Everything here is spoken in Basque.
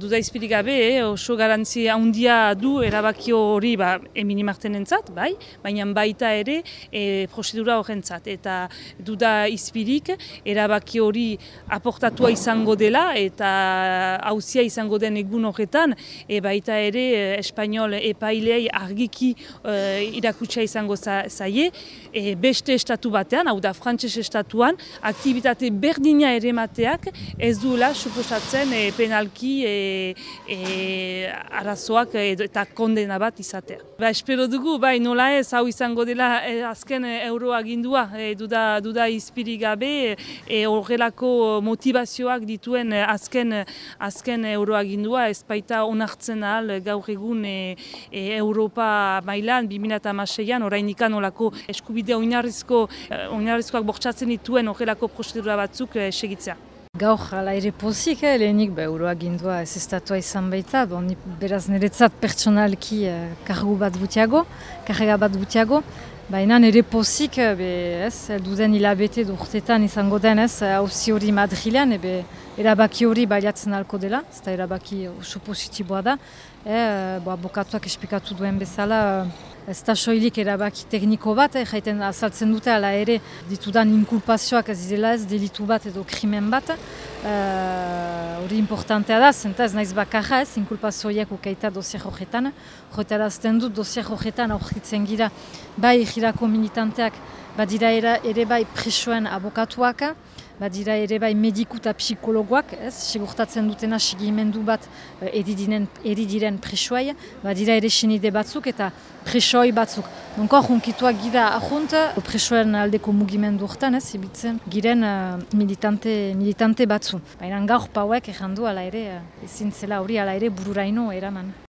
Duda izpirik gabe, eh, oso garantzi handia du erabaki hori ba, emini martenentzat, bai, baina baita ere e, prozedura horrentzat. Eta duda izpirik erabaki hori aportatua izango dela eta hauzia izango den egun horretan, e, baita ere e, espainol epailei argiki e, irakutsa izango za, zaie, e, beste estatu batean, hau da frantses estatuan, aktivitate berdina ere mateak ez duela suposatzen e, penalki e, e, arazoak eta kondena bat izatea. Ba, espero dugu, bai nola ez, hau izango dela e, azken euroagindua, e, duda, duda izpiri gabe, e, horrelako motivazioak dituen azken, azken euroagindua, ez baita onartzen ahal gaur egun e, e, Europa mailan, 2006an, orain ikan olako eskubidea oinarrizko, oinarrizkoak bortsatzen dituen horrelako prozedura batzuk e, segitzea. Gaur ala ere pozik, eh, lehenik ba, euroa gindua ez estatua izan baita, bon, beraz niretzat pertsonalki eh, kargu bat butiago, karga bat butiago, baina nire pozik, eh, be, ez, duden hilabete urtetan izango den ez, hauzi hori Madrilean, ebe erabaki hori baliatzen alko dela, ez da erabaki oso positiboa da, e, bo, abokatuak esplikatu duen bezala, ez da soilik erabaki tekniko bat, eh, jaiten azaltzen dute, ala ere ditudan inkulpazioak ez dela ez delitu bat edo krimen bat. Hori uh, importantea da, zenta ez naiz bakarra ez, inkulpazioak ukaita dosiak horretan. Horretara azten dut dosiak horretan aurkitzen gira, bai jirako militanteak, badira ere bai presoen abokatuak, badira ere bai mediku eta psikologoak, ez, segurtatzen dutena segimendu bat eh, eridiren, eridiren presoai, badira ere senide batzuk eta presoi batzuk. Donko junkituak gira ahunt, presoen aldeko mugimendu hortan, ez, ibitzen, giren uh, militante, militante batzu. Baina gaur pauek errandu ala ere, uh, ezin zela hori ala ere bururaino eraman.